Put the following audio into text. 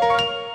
した。